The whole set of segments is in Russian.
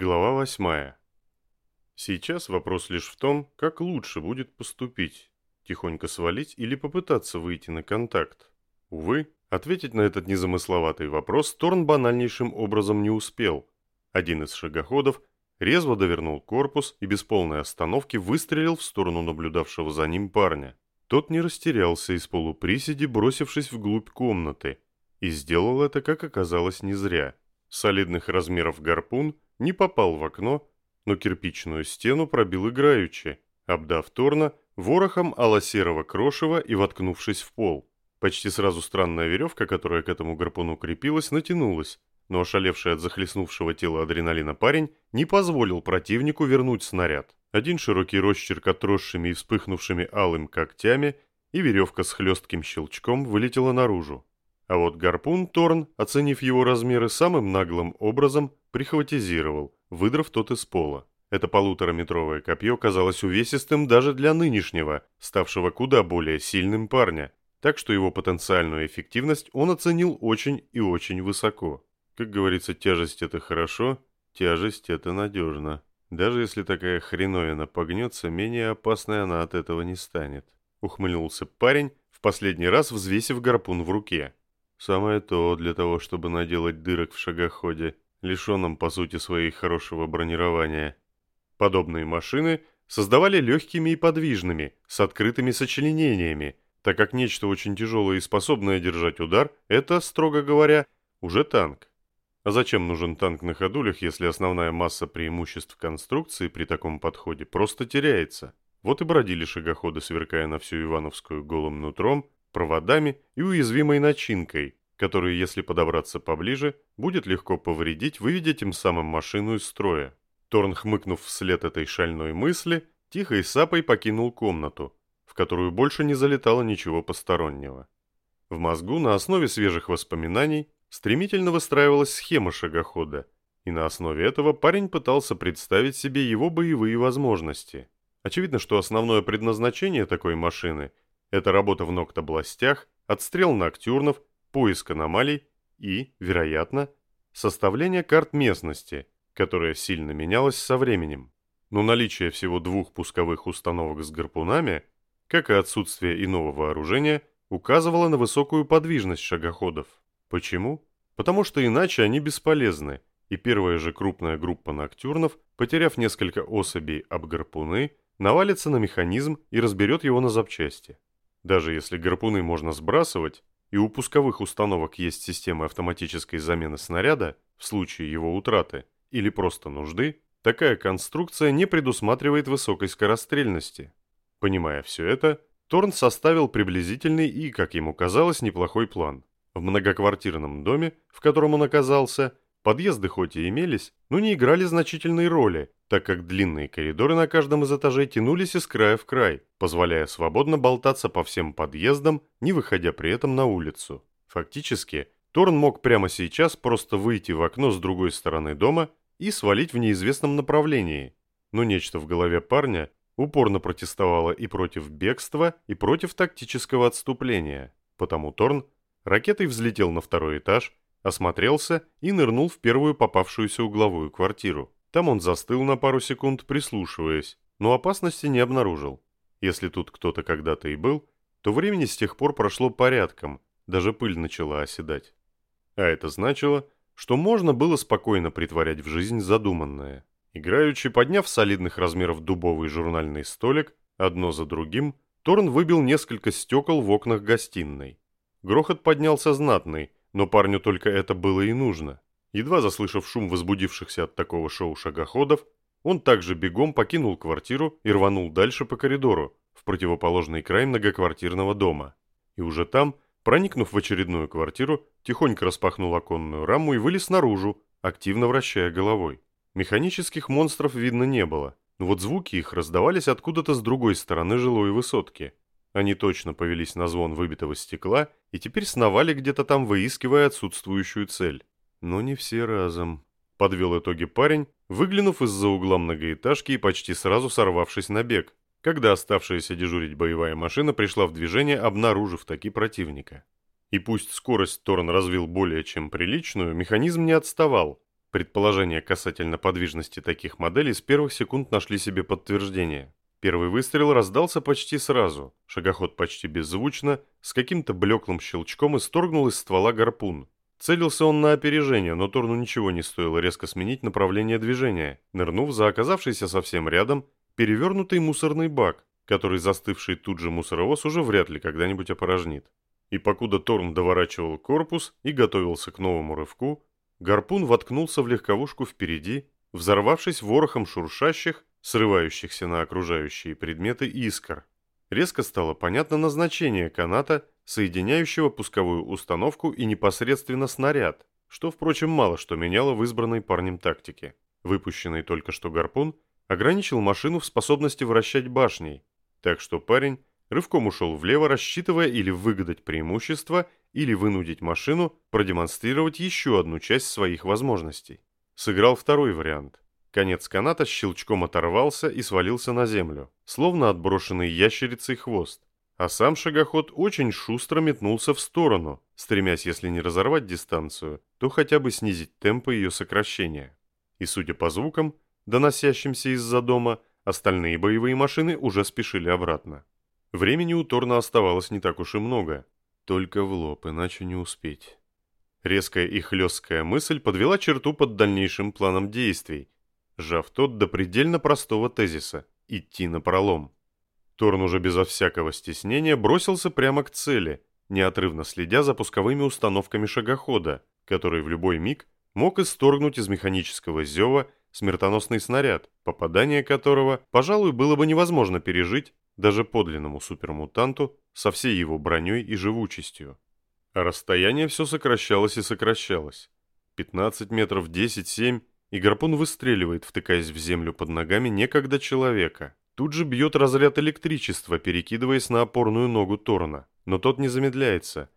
Глава восьмая. Сейчас вопрос лишь в том, как лучше будет поступить. Тихонько свалить или попытаться выйти на контакт. Увы, ответить на этот незамысловатый вопрос Торн банальнейшим образом не успел. Один из шагоходов резво довернул корпус и без полной остановки выстрелил в сторону наблюдавшего за ним парня. Тот не растерялся из полуприседи, бросившись вглубь комнаты, и сделал это, как оказалось, не зря. Солидных размеров гарпун – не попал в окно, но кирпичную стену пробил играючи, обдав Торна ворохом алосерого крошева и воткнувшись в пол. Почти сразу странная веревка, которая к этому гарпуну крепилась, натянулась, но ошалевший от захлестнувшего тела адреналина парень не позволил противнику вернуть снаряд. Один широкий росчерк отросшими и вспыхнувшими алым когтями, и веревка с хлестким щелчком вылетела наружу. А вот гарпун Торн, оценив его размеры самым наглым образом, прихватизировал, выдрав тот из пола. Это полутораметровое копье казалось увесистым даже для нынешнего, ставшего куда более сильным парня, так что его потенциальную эффективность он оценил очень и очень высоко. Как говорится, тяжесть это хорошо, тяжесть это надежно. Даже если такая хреновина погнется, менее опасной она от этого не станет. Ухмыльнулся парень, в последний раз взвесив гарпун в руке. Самое то для того, чтобы наделать дырок в шагоходе, лишенном по сути своей хорошего бронирования. Подобные машины создавали легкими и подвижными, с открытыми сочленениями, так как нечто очень тяжелое и способное держать удар – это, строго говоря, уже танк. А зачем нужен танк на ходулях, если основная масса преимуществ конструкции при таком подходе просто теряется? Вот и бродили шагоходы, сверкая на всю Ивановскую голым нутром, проводами и уязвимой начинкой, которую, если подобраться поближе, будет легко повредить, выведя тем самым машину из строя. Торн, хмыкнув вслед этой шальной мысли, тихо и сапой покинул комнату, в которую больше не залетало ничего постороннего. В мозгу на основе свежих воспоминаний стремительно выстраивалась схема шагохода, и на основе этого парень пытался представить себе его боевые возможности. Очевидно, что основное предназначение такой машины – это работа в ноктобластях, отстрел ноктюрнов, поиск аномалий и, вероятно, составление карт местности, которая сильно менялась со временем. Но наличие всего двух пусковых установок с гарпунами, как и отсутствие иного вооружения, указывало на высокую подвижность шагоходов. Почему? Потому что иначе они бесполезны, и первая же крупная группа ноктюрнов, потеряв несколько особей об гарпуны, навалится на механизм и разберет его на запчасти. Даже если гарпуны можно сбрасывать, и у пусковых установок есть система автоматической замены снаряда в случае его утраты или просто нужды, такая конструкция не предусматривает высокой скорострельности. Понимая все это, Торн составил приблизительный и, как ему казалось, неплохой план. В многоквартирном доме, в котором он оказался, подъезды хоть и имелись, но не играли значительной роли, так как длинные коридоры на каждом из этажей тянулись из края в край, позволяя свободно болтаться по всем подъездам, не выходя при этом на улицу. Фактически, Торн мог прямо сейчас просто выйти в окно с другой стороны дома и свалить в неизвестном направлении. Но нечто в голове парня упорно протестовало и против бегства, и против тактического отступления. Потому Торн ракетой взлетел на второй этаж, осмотрелся и нырнул в первую попавшуюся угловую квартиру. Там он застыл на пару секунд, прислушиваясь, но опасности не обнаружил. Если тут кто-то когда-то и был, то времени с тех пор прошло порядком, даже пыль начала оседать. А это значило, что можно было спокойно притворять в жизнь задуманное. Играючи, подняв солидных размеров дубовый журнальный столик, одно за другим, Торн выбил несколько стекол в окнах гостиной. Грохот поднялся знатный, но парню только это было и нужно. Едва заслышав шум возбудившихся от такого шоу шагоходов, он также бегом покинул квартиру и рванул дальше по коридору, в противоположный край многоквартирного дома. И уже там, проникнув в очередную квартиру, тихонько распахнул оконную раму и вылез наружу, активно вращая головой. Механических монстров видно не было, но вот звуки их раздавались откуда-то с другой стороны жилой высотки. Они точно повелись на звон выбитого стекла и теперь сновали где-то там, выискивая отсутствующую цель. Но не все разом. Подвел итоги парень, выглянув из-за угла многоэтажки и почти сразу сорвавшись на бег, когда оставшаяся дежурить боевая машина пришла в движение, обнаружив таки противника. И пусть скорость Торн развил более чем приличную, механизм не отставал. Предположения касательно подвижности таких моделей с первых секунд нашли себе подтверждение. Первый выстрел раздался почти сразу. Шагоход почти беззвучно, с каким-то блеклым щелчком исторгнул из ствола гарпун. Целился он на опережение, но Торну ничего не стоило резко сменить направление движения, нырнув за оказавшийся совсем рядом перевернутый мусорный бак, который застывший тут же мусоровоз уже вряд ли когда-нибудь опорожнит. И покуда Торн доворачивал корпус и готовился к новому рывку, гарпун воткнулся в легковушку впереди, взорвавшись ворохом шуршащих, срывающихся на окружающие предметы искр. Резко стало понятно назначение каната, соединяющего пусковую установку и непосредственно снаряд, что, впрочем, мало что меняло в избранной парнем тактике. Выпущенный только что гарпун ограничил машину в способности вращать башней, так что парень рывком ушел влево, рассчитывая или выгадать преимущество, или вынудить машину продемонстрировать еще одну часть своих возможностей. Сыграл второй вариант – Конец каната щелчком оторвался и свалился на землю, словно отброшенный ящерицей хвост. А сам шагоход очень шустро метнулся в сторону, стремясь, если не разорвать дистанцию, то хотя бы снизить темпы ее сокращения. И судя по звукам, доносящимся из-за дома, остальные боевые машины уже спешили обратно. Времени у Торна оставалось не так уж и много, только в лоб, иначе не успеть. Резкая и хлесткая мысль подвела черту под дальнейшим планом действий, сжав тот до предельно простого тезиса – идти на пролом. Торн уже безо всякого стеснения бросился прямо к цели, неотрывно следя за пусковыми установками шагохода, который в любой миг мог исторгнуть из механического зева смертоносный снаряд, попадание которого, пожалуй, было бы невозможно пережить даже подлинному супермутанту со всей его броней и живучестью. А расстояние все сокращалось и сокращалось. 15 метров, 10, 7 и гарпун выстреливает, втыкаясь в землю под ногами некогда человека. Тут же бьет разряд электричества, перекидываясь на опорную ногу Торна, но тот не замедляется,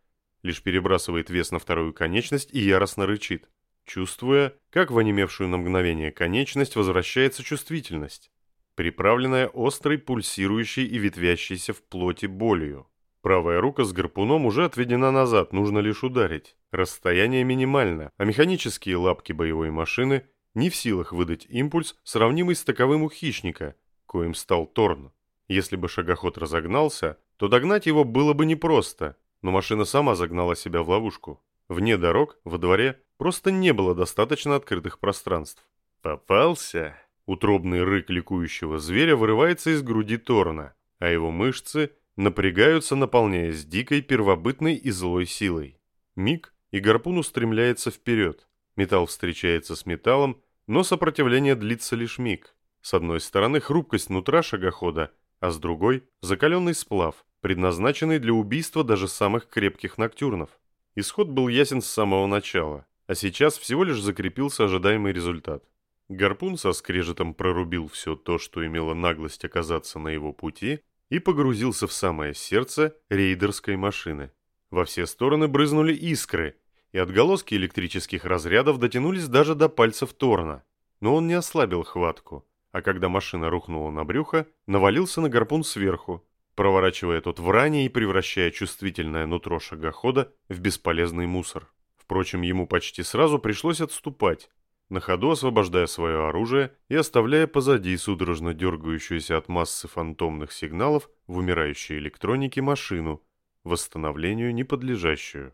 лишь перебрасывает вес на вторую конечность и яростно рычит, чувствуя, как в онемевшую на мгновение конечность возвращается чувствительность, приправленная острой, пульсирующей и ветвящейся в плоти болью. Правая рука с гарпуном уже отведена назад, нужно лишь ударить. Расстояние минимально, а механические лапки боевой машины не в силах выдать импульс, сравнимый с таковым у хищника, коим стал Торн. Если бы шагоход разогнался, то догнать его было бы непросто, но машина сама загнала себя в ловушку. Вне дорог, во дворе, просто не было достаточно открытых пространств. «Попался!» Утробный рык ликующего зверя вырывается из груди Торна, а его мышцы напрягаются, наполняясь дикой, первобытной и злой силой. Миг, и гарпун устремляется вперед. Металл встречается с металлом, но сопротивление длится лишь миг. С одной стороны хрупкость нутра шагохода, а с другой – закаленный сплав, предназначенный для убийства даже самых крепких ноктюрнов. Исход был ясен с самого начала, а сейчас всего лишь закрепился ожидаемый результат. Гарпун со скрежетом прорубил все то, что имело наглость оказаться на его пути, и погрузился в самое сердце рейдерской машины. Во все стороны брызнули искры, и отголоски электрических разрядов дотянулись даже до пальцев Торна. Но он не ослабил хватку, а когда машина рухнула на брюхо, навалился на гарпун сверху, проворачивая тот в ране и превращая чувствительное нутро шагохода в бесполезный мусор. Впрочем, ему почти сразу пришлось отступать, на ходу освобождая свое оружие и оставляя позади судорожно дергающуюся от массы фантомных сигналов в умирающей электронике машину, восстановлению не подлежащую.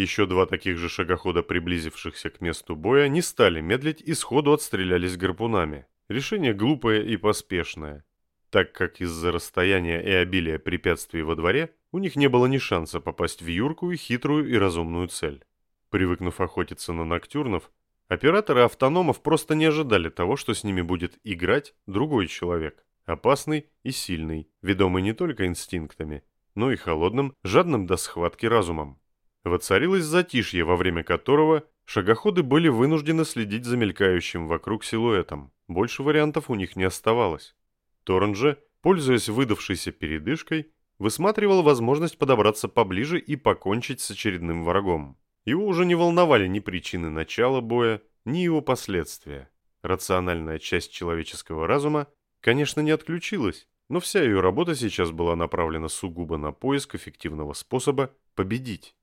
Еще два таких же шагохода, приблизившихся к месту боя, не стали медлить и сходу отстрелялись гарпунами. Решение глупое и поспешное, так как из-за расстояния и обилия препятствий во дворе у них не было ни шанса попасть в юркую, хитрую и разумную цель. Привыкнув охотиться на ноктюрнов, операторы автономов просто не ожидали того, что с ними будет играть другой человек, опасный и сильный, ведомый не только инстинктами, но и холодным, жадным до схватки разумом. Воцарилось затишье, во время которого шагоходы были вынуждены следить за мелькающим вокруг силуэтом. Больше вариантов у них не оставалось. Торн же, пользуясь выдавшейся передышкой, высматривал возможность подобраться поближе и покончить с очередным врагом. Его уже не волновали ни причины начала боя, ни его последствия. Рациональная часть человеческого разума, конечно, не отключилась, но вся ее работа сейчас была направлена сугубо на поиск эффективного способа победить.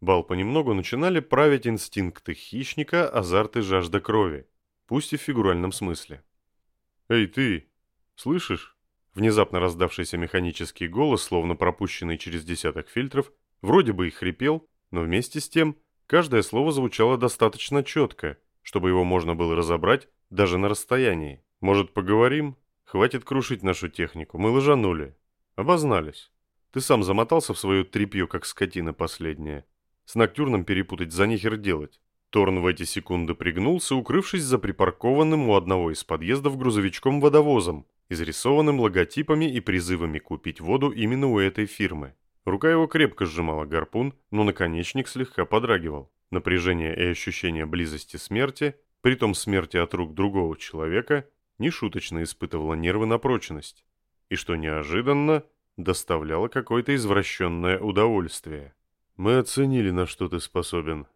Бал понемногу начинали править инстинкты хищника, азарт и жажда крови, пусть и в фигуральном смысле. «Эй, ты! Слышишь?» Внезапно раздавшийся механический голос, словно пропущенный через десяток фильтров, вроде бы и хрипел, но вместе с тем каждое слово звучало достаточно четко, чтобы его можно было разобрать даже на расстоянии. «Может, поговорим? Хватит крушить нашу технику, мы лажанули. Обознались. Ты сам замотался в свое тряпье, как скотина последняя. С Ноктюрном перепутать за нихер делать». Торн в эти секунды пригнулся, укрывшись за припаркованным у одного из подъездов грузовичком-водовозом, изрисованным логотипами и призывами купить воду именно у этой фирмы. Рука его крепко сжимала гарпун, но наконечник слегка подрагивал. Напряжение и ощущение близости смерти, притом смерти от рук другого человека, нешуточно испытывало нервы на прочность. И что неожиданно, доставляло какое-то извращенное удовольствие. «Мы оценили, на что ты способен.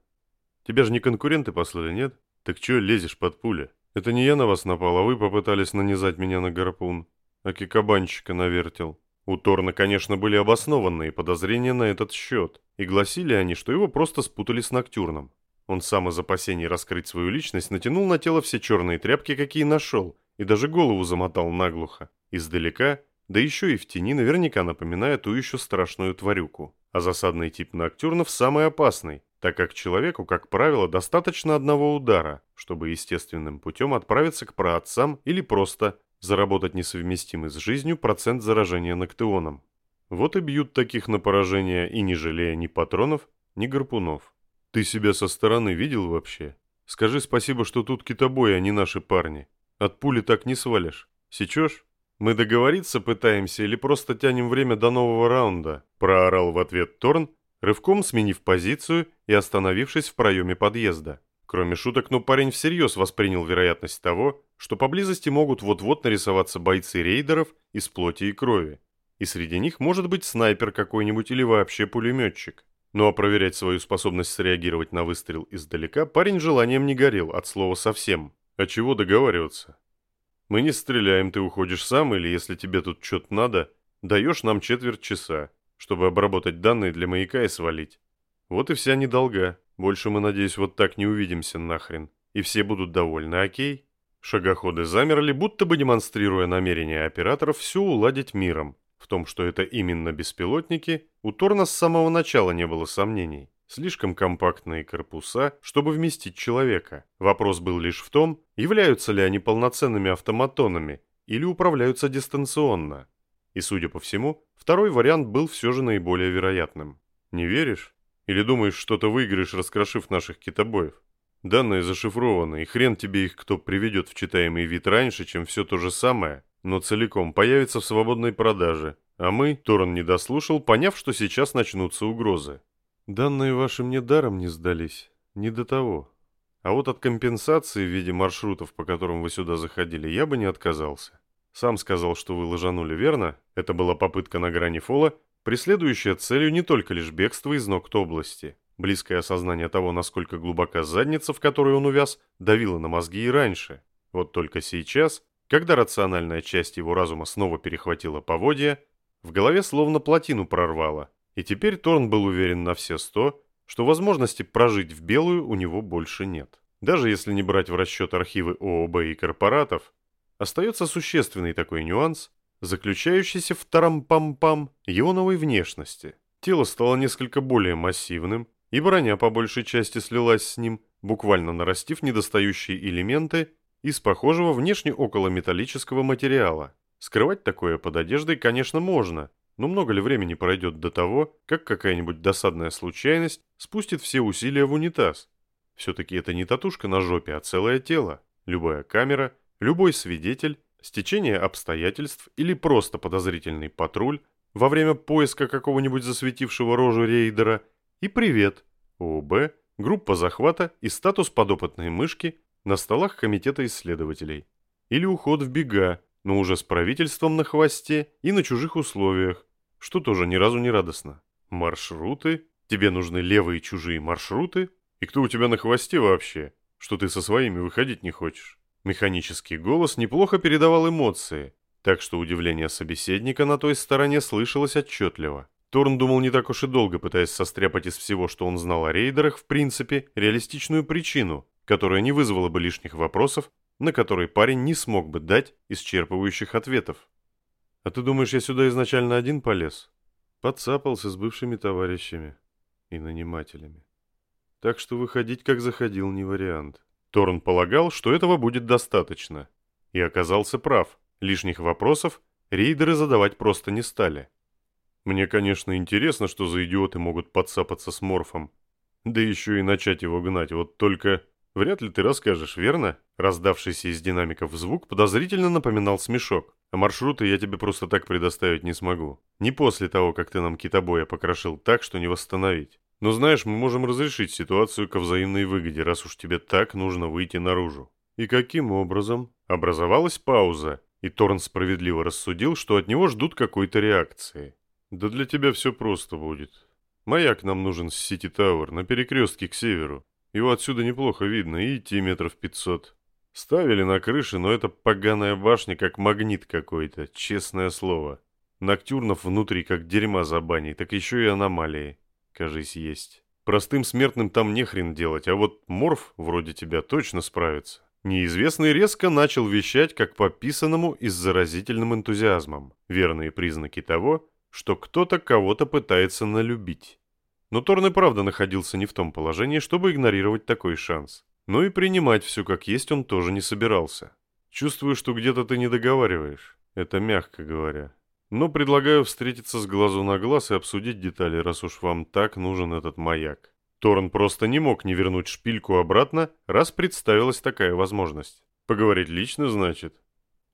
Тебя же не конкуренты послали, нет? Так чё лезешь под пули?» Это не я на вас напал, а вы попытались нанизать меня на гарпун. Аки кабанчика навертел. У Торна, конечно, были обоснованные подозрения на этот счет, и гласили они, что его просто спутали с Ноктюрном. Он сам из опасений раскрыть свою личность натянул на тело все черные тряпки, какие нашел, и даже голову замотал наглухо. Издалека, да еще и в тени, наверняка напоминая ту еще страшную тварюку. А засадный тип Ноктюрнов самый опасный, так как человеку, как правило, достаточно одного удара, чтобы естественным путем отправиться к праотцам или просто заработать несовместимый с жизнью процент заражения ноктеоном. Вот и бьют таких на поражение и не жалея ни патронов, ни гарпунов. Ты себя со стороны видел вообще? Скажи спасибо, что тут китобои, а не наши парни. От пули так не свалишь. Сечешь? Мы договориться пытаемся или просто тянем время до нового раунда?» Проорал в ответ Торн, рывком сменив позицию и остановившись в проеме подъезда. Кроме шуток, но парень всерьез воспринял вероятность того, что поблизости могут вот-вот нарисоваться бойцы рейдеров из плоти и крови. И среди них может быть снайпер какой-нибудь или вообще пулеметчик. Ну а проверять свою способность среагировать на выстрел издалека парень желанием не горел, от слова совсем. А чего договариваться? Мы не стреляем, ты уходишь сам, или если тебе тут что-то надо, даешь нам четверть часа чтобы обработать данные для маяка и свалить. Вот и вся недолга. Больше мы, надеюсь, вот так не увидимся нахрен. И все будут довольны, окей? Шагоходы замерли, будто бы демонстрируя намерение операторов все уладить миром. В том, что это именно беспилотники, у Торна с самого начала не было сомнений. Слишком компактные корпуса, чтобы вместить человека. Вопрос был лишь в том, являются ли они полноценными автоматонами или управляются дистанционно. И, судя по всему, второй вариант был все же наиболее вероятным. Не веришь? Или думаешь, что-то выиграешь, раскрошив наших китобоев? Данные зашифрованы, и хрен тебе их кто приведет в читаемый вид раньше, чем все то же самое, но целиком появится в свободной продаже. А мы, Торн не дослушал, поняв, что сейчас начнутся угрозы. Данные ваши мне даром не сдались. Не до того. А вот от компенсации в виде маршрутов, по которым вы сюда заходили, я бы не отказался. Сам сказал, что вы лажанули, верно? Это была попытка на грани фола, преследующая целью не только лишь бегство из ногт области. Близкое осознание того, насколько глубока задница, в которой он увяз, давило на мозги и раньше. Вот только сейчас, когда рациональная часть его разума снова перехватила поводья, в голове словно плотину прорвало. И теперь Торн был уверен на все сто, что возможности прожить в белую у него больше нет. Даже если не брать в расчет архивы ООБ и корпоратов, Остается существенный такой нюанс, заключающийся в тарам-пам-пам его новой внешности. Тело стало несколько более массивным, и броня по большей части слилась с ним, буквально нарастив недостающие элементы из похожего внешне около металлического материала. Скрывать такое под одеждой, конечно, можно, но много ли времени пройдет до того, как какая-нибудь досадная случайность спустит все усилия в унитаз? Все-таки это не татушка на жопе, а целое тело. Любая камера – Любой свидетель, стечение обстоятельств или просто подозрительный патруль во время поиска какого-нибудь засветившего рожу рейдера и привет, ООБ, группа захвата и статус подопытной мышки на столах комитета исследователей. Или уход в бега, но уже с правительством на хвосте и на чужих условиях, что тоже ни разу не радостно. Маршруты? Тебе нужны левые чужие маршруты? И кто у тебя на хвосте вообще, что ты со своими выходить не хочешь? Механический голос неплохо передавал эмоции, так что удивление собеседника на той стороне слышалось отчетливо. Торн думал не так уж и долго, пытаясь состряпать из всего, что он знал о рейдерах, в принципе, реалистичную причину, которая не вызвала бы лишних вопросов, на которые парень не смог бы дать исчерпывающих ответов. «А ты думаешь, я сюда изначально один полез?» Подцапался с бывшими товарищами и нанимателями. Так что выходить, как заходил, не вариант. Торн полагал, что этого будет достаточно. И оказался прав. Лишних вопросов рейдеры задавать просто не стали. Мне, конечно, интересно, что за идиоты могут подцапаться с Морфом. Да еще и начать его гнать. Вот только вряд ли ты расскажешь, верно? Раздавшийся из динамиков звук подозрительно напоминал смешок. А маршруты я тебе просто так предоставить не смогу. Не после того, как ты нам китобоя покрошил так, что не восстановить. Но знаешь, мы можем разрешить ситуацию ко взаимной выгоде, раз уж тебе так нужно выйти наружу. И каким образом? Образовалась пауза, и Торн справедливо рассудил, что от него ждут какой-то реакции. Да для тебя все просто будет. Маяк нам нужен с Сити Тауэр на перекрестке к северу. Его отсюда неплохо видно, и идти метров пятьсот. Ставили на крыше, но эта поганая башня как магнит какой-то, честное слово. Ноктюрнов внутри как дерьма за баней, так еще и аномалии, кажись, есть. Простым смертным там не хрен делать, а вот Морф вроде тебя точно справится. Неизвестный резко начал вещать как по писанному и с заразительным энтузиазмом. Верные признаки того, что кто-то кого-то пытается налюбить. Но Торн и правда находился не в том положении, чтобы игнорировать такой шанс. Но и принимать все как есть он тоже не собирался. Чувствую, что где-то ты не договариваешь. Это мягко говоря. Но предлагаю встретиться с глазу на глаз и обсудить детали, раз уж вам так нужен этот маяк. Торн просто не мог не вернуть шпильку обратно, раз представилась такая возможность. Поговорить лично, значит?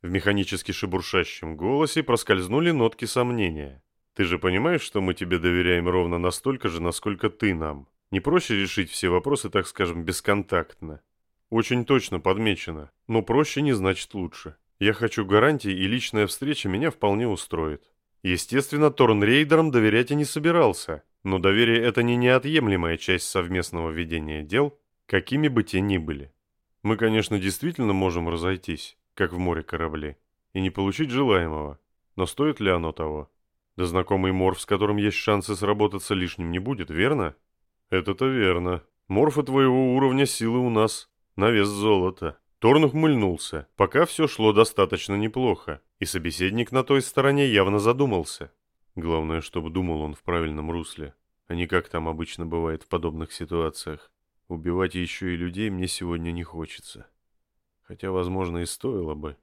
В механически шебуршащем голосе проскользнули нотки сомнения. Ты же понимаешь, что мы тебе доверяем ровно настолько же, насколько ты нам. Не проще решить все вопросы, так скажем, бесконтактно. Очень точно подмечено, но проще не значит лучше. Я хочу гарантии, и личная встреча меня вполне устроит. Естественно, Торн Рейдерам доверять и не собирался, но доверие – это не неотъемлемая часть совместного ведения дел, какими бы те ни были. Мы, конечно, действительно можем разойтись, как в море корабли, и не получить желаемого, но стоит ли оно того? Да знакомый морф, с которым есть шансы сработаться, лишним не будет, верно? «Это-то верно. Морфа твоего уровня силы у нас на вес золота». Торн ухмыльнулся, пока все шло достаточно неплохо, и собеседник на той стороне явно задумался. Главное, чтобы думал он в правильном русле, а не как там обычно бывает в подобных ситуациях. Убивать еще и людей мне сегодня не хочется. Хотя, возможно, и стоило бы.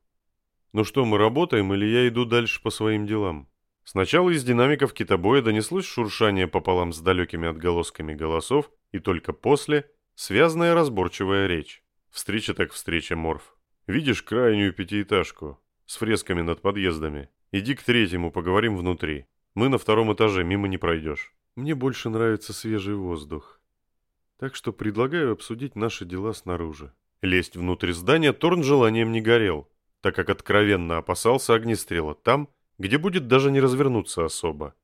Ну что, мы работаем или я иду дальше по своим делам? Сначала из динамиков китобоя донеслось шуршание пополам с далекими отголосками голосов, и только после — связная разборчивая речь. Встреча так встреча, Морф. Видишь крайнюю пятиэтажку с фресками над подъездами? Иди к третьему, поговорим внутри. Мы на втором этаже, мимо не пройдешь. Мне больше нравится свежий воздух. Так что предлагаю обсудить наши дела снаружи. Лезть внутрь здания Торн желанием не горел, так как откровенно опасался огнестрела там, где будет даже не развернуться особо.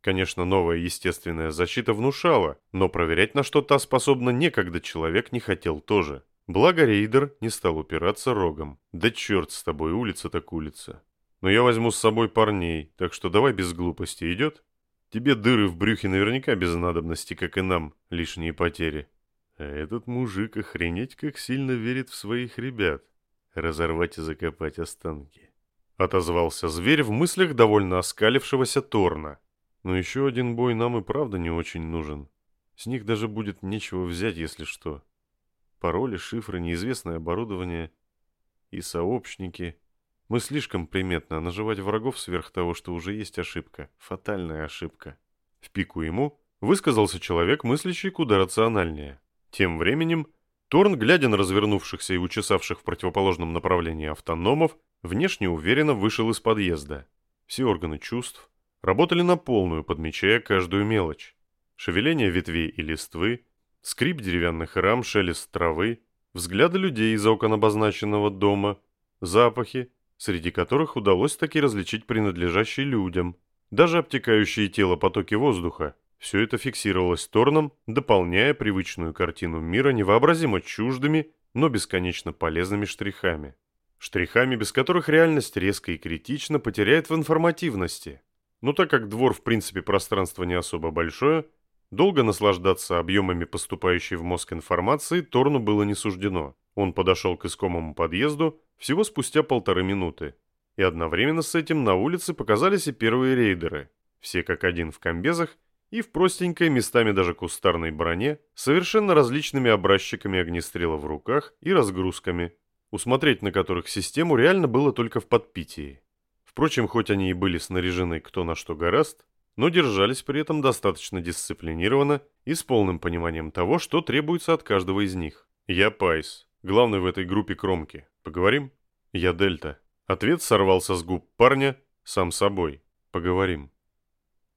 Конечно, новая естественная защита внушала, но проверять на что та способна некогда человек не хотел тоже. Благо рейдер не стал упираться рогом. Да черт с тобой, улица так улица. Но я возьму с собой парней, так что давай без глупости, идет? Тебе дыры в брюхе наверняка без надобности, как и нам, лишние потери. А этот мужик охренеть как сильно верит в своих ребят. Разорвать и закопать останки. Отозвался зверь в мыслях довольно оскалившегося Торна. Но еще один бой нам и правда не очень нужен. С них даже будет нечего взять, если что. Пароли, шифры, неизвестное оборудование и сообщники. Мы слишком приметны, а наживать врагов сверх того, что уже есть ошибка. Фатальная ошибка. В пику ему высказался человек, мыслящий куда рациональнее. Тем временем Торн, глядя на развернувшихся и учесавших в противоположном направлении автономов, внешне уверенно вышел из подъезда. Все органы чувств работали на полную, подмечая каждую мелочь. Шевеление ветвей и листвы, скрип деревянных рам, шелест травы, взгляды людей из окон обозначенного дома, запахи, среди которых удалось таки различить принадлежащие людям, даже обтекающие тело потоки воздуха. Все это фиксировалось Торном, дополняя привычную картину мира невообразимо чуждыми, но бесконечно полезными штрихами. Штрихами, без которых реальность резко и критично потеряет в информативности. Но так как двор в принципе пространство не особо большое, долго наслаждаться объемами поступающей в мозг информации Торну было не суждено. Он подошел к искомому подъезду всего спустя полторы минуты. И одновременно с этим на улице показались и первые рейдеры. Все как один в комбезах и в простенькой, местами даже кустарной броне, совершенно различными образчиками огнестрела в руках и разгрузками, усмотреть на которых систему реально было только в подпитии. Впрочем, хоть они и были снаряжены кто на что гораст, но держались при этом достаточно дисциплинированно и с полным пониманием того, что требуется от каждого из них. Я Пайс, главный в этой группе кромки. Поговорим? Я Дельта. Ответ сорвался с губ парня сам собой. Поговорим.